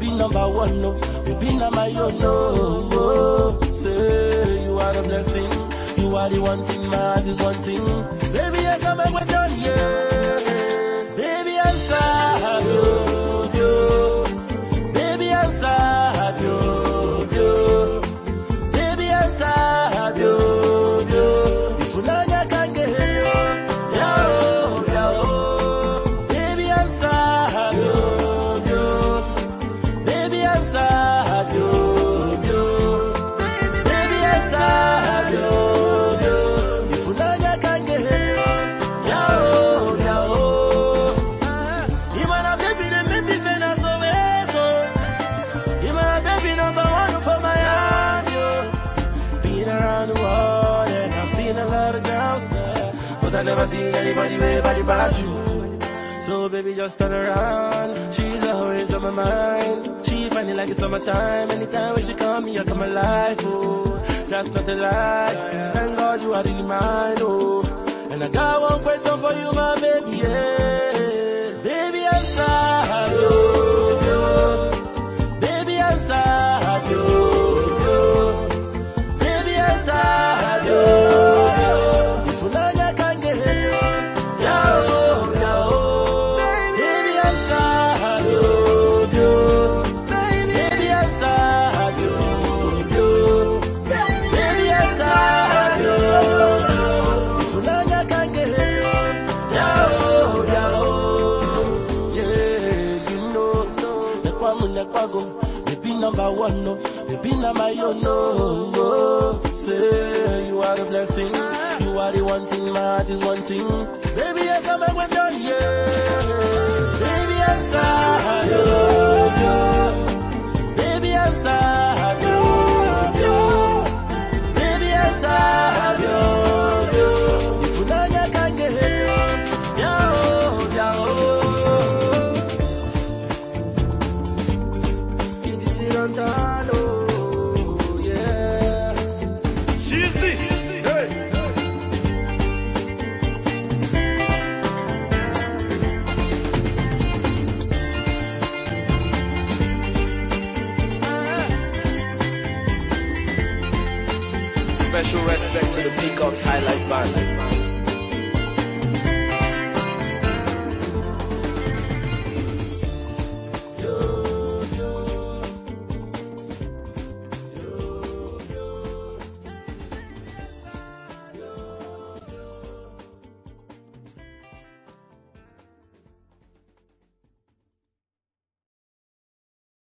be number one, no. We be number yo, no. Oh, say you are the blessing. You are the one thing, my heart is one thing. Baby, yes, I'm a with you, yeah. Baby, I'm sad, around the world and I've seen a lot of girls there, but I never seen anybody with body but you. So baby, just turn around. She's always on my mind. She funny like it's summertime. Anytime when she call me, I come alive. Oh, that's not a lie. Thank God you are really mine. Oh, and I got one question for you, my baby. Yeah, baby number one, no, baby number yo, no. Oh, say you are the blessing, you are the one thing, my heart is one thing. Baby, yes, I'm a Special respect to the Peacocks Highlight Band.